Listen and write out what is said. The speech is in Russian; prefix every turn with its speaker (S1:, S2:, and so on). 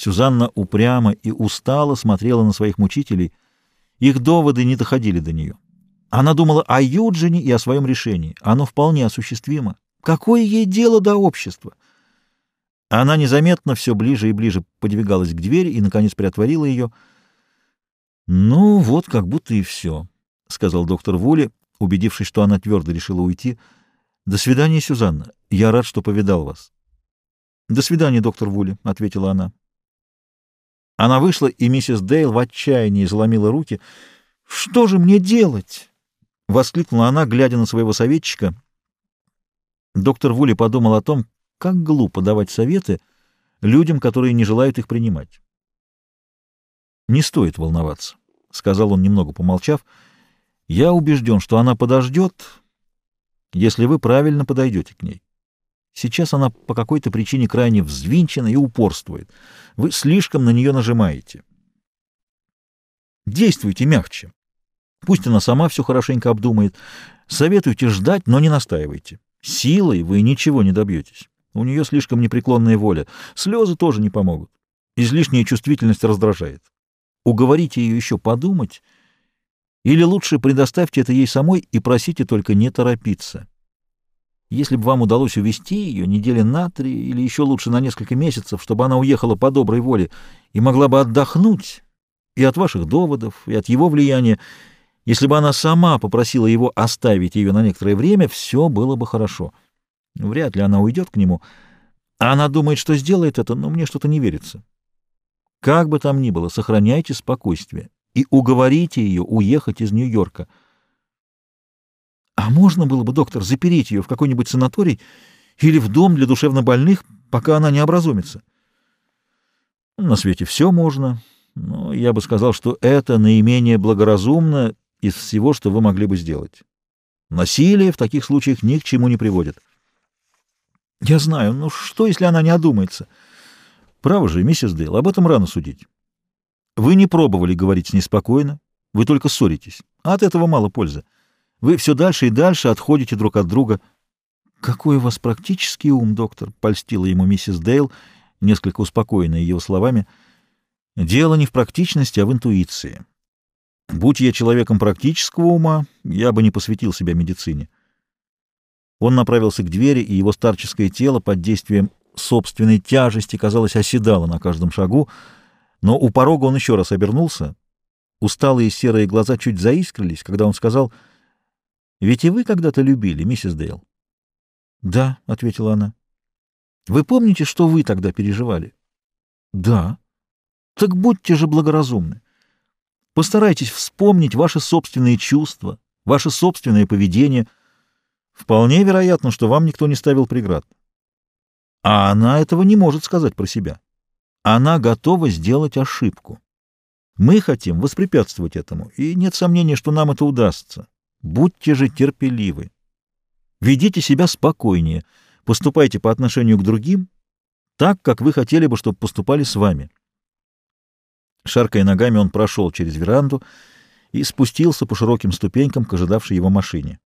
S1: Сюзанна упрямо и устало смотрела на своих мучителей. Их доводы не доходили до нее. Она думала о Юджине и о своем решении. Оно вполне осуществимо. Какое ей дело до общества? Она незаметно все ближе и ближе подвигалась к двери и, наконец, приотворила ее. «Ну, вот как будто и все», — сказал доктор Вули, убедившись, что она твердо решила уйти. «До свидания, Сюзанна. Я рад, что повидал вас». «До свидания, доктор Вули», — ответила она. Она вышла, и миссис Дейл в отчаянии заломила руки. «Что же мне делать?» — воскликнула она, глядя на своего советчика. Доктор Вули подумал о том, как глупо давать советы людям, которые не желают их принимать. «Не стоит волноваться», — сказал он, немного помолчав. «Я убежден, что она подождет, если вы правильно подойдете к ней. Сейчас она по какой-то причине крайне взвинчена и упорствует. Вы слишком на нее нажимаете. Действуйте мягче. Пусть она сама все хорошенько обдумает. Советуйте ждать, но не настаивайте. Силой вы ничего не добьетесь. У нее слишком непреклонная воля. Слезы тоже не помогут. Излишняя чувствительность раздражает. Уговорите ее еще подумать, или лучше предоставьте это ей самой и просите только не торопиться. Если бы вам удалось увести ее недели на три или еще лучше на несколько месяцев, чтобы она уехала по доброй воле и могла бы отдохнуть и от ваших доводов, и от его влияния, если бы она сама попросила его оставить ее на некоторое время, все было бы хорошо. Вряд ли она уйдет к нему. Она думает, что сделает это, но мне что-то не верится. Как бы там ни было, сохраняйте спокойствие и уговорите ее уехать из Нью-Йорка — а можно было бы, доктор, запереть ее в какой-нибудь санаторий или в дом для душевнобольных, пока она не образумится? На свете все можно, но я бы сказал, что это наименее благоразумно из всего, что вы могли бы сделать. Насилие в таких случаях ни к чему не приводит. Я знаю, ну что, если она не одумается? Право же, миссис Дейл, об этом рано судить. Вы не пробовали говорить с ней спокойно, вы только ссоритесь, а от этого мало пользы. Вы все дальше и дальше отходите друг от друга. — Какой у вас практический ум, доктор! — польстила ему миссис Дейл, несколько успокоенная его словами. — Дело не в практичности, а в интуиции. Будь я человеком практического ума, я бы не посвятил себя медицине. Он направился к двери, и его старческое тело под действием собственной тяжести, казалось, оседало на каждом шагу, но у порога он еще раз обернулся. Усталые серые глаза чуть заискрились, когда он сказал — ведь и вы когда-то любили, миссис Дейл. — Да, — ответила она. — Вы помните, что вы тогда переживали? — Да. — Так будьте же благоразумны. Постарайтесь вспомнить ваши собственные чувства, ваше собственное поведение. Вполне вероятно, что вам никто не ставил преград. А она этого не может сказать про себя. Она готова сделать ошибку. Мы хотим воспрепятствовать этому, и нет сомнения, что нам это удастся. Будьте же терпеливы. Ведите себя спокойнее, поступайте по отношению к другим так, как вы хотели бы, чтобы поступали с вами. Шаркая ногами, он прошел через веранду и спустился по широким ступенькам к ожидавшей его машине.